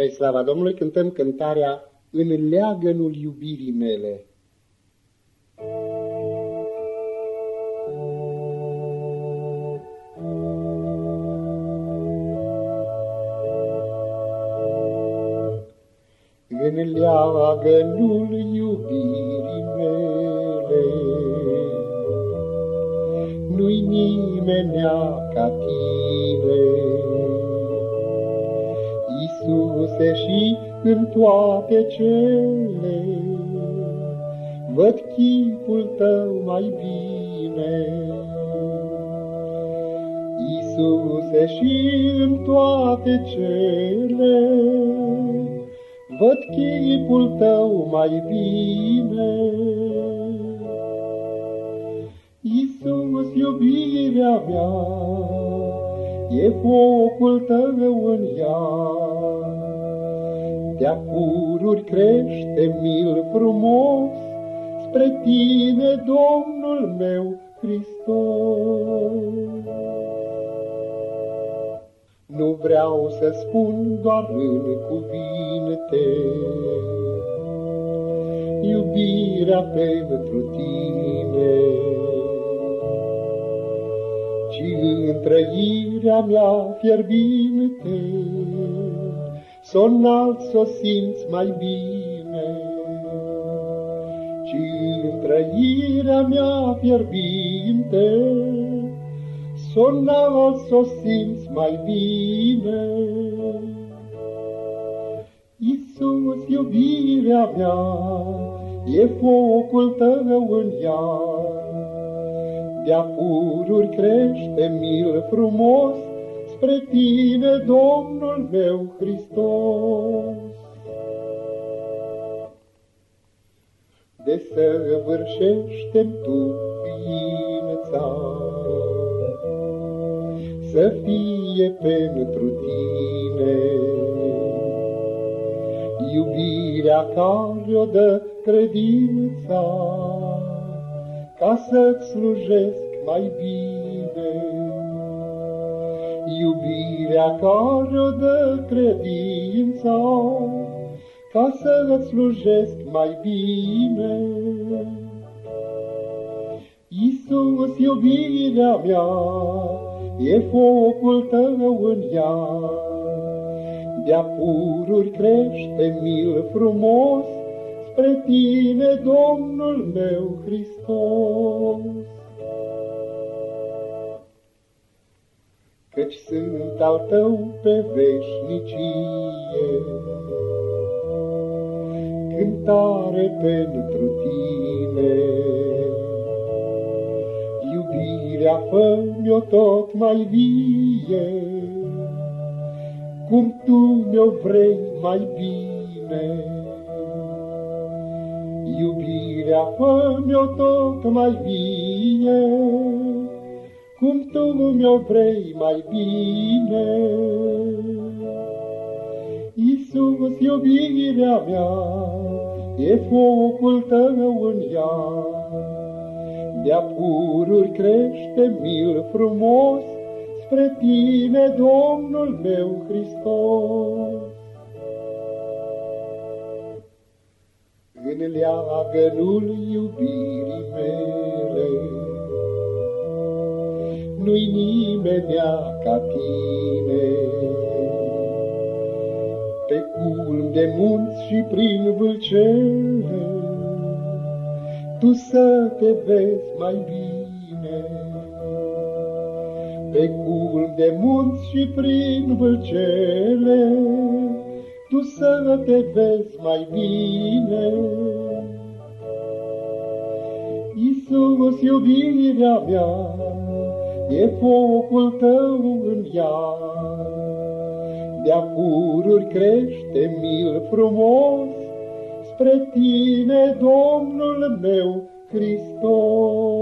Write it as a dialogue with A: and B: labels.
A: Spre slava Domnului cântăm cântarea În leagănul iubirii mele. În leagănul iubirii mele Nu-i nimenea ca tine Iisuse, și în toate cele, Văd chipul tău mai bine. Iisuse, și în toate cele, Văd chipul tău mai bine. Iisus, iubirea mea, e focul tău în ea. De-a pururi crește mil frumos, Spre tine, Domnul meu, Hristos. Nu vreau să spun doar în cuvinte, Iubirea pentru tine, în trăirea mea fierbinte, S-o înalt, s-o simți mai bine. Ci în trăirea mea fierbinte, S-o înalt, s-o simți mai bine. Iisus, iubirea mea, e focul tău în ea, de-a pururi crește mil frumos, Spre tine, Domnul meu Hristos. De săvârșește-mi tu ființa, Să fie pentru tine iubirea care o dă credința, ca să-ți slujesc mai bine. Iubirea care o dă credința, ca să-ți slujesc mai bine. Iisus, iubirea mea, e focul tău în ea, De-a pururi crește mil frumos, spre tine, Domnul meu Hristos. Căci sunt al tău pe veșnicie, cântare pentru tine. Iubirea fă-mi-o tot mai vie, cum tu mi-o vrei mai bine. Iubirea fă-mi-o tot mai vie, Cum tu mi-o vrei mai bine. Iisus, iubirea mea, E focul tău în ea, De-a pururi crește mil frumos, Spre tine, Domnul meu Hristos. în leagănul iubirii mele. Nu-i nimenea ca tine, pe culm de munți și prin vâlcele, tu să te vezi mai bine. Pe culm de munți și prin vâlcele, tu să te vezi mai bine. Iisus, iubirea mea, e focul tău în ea. De-a pururi crește mil frumos, spre tine, Domnul meu, Hristos.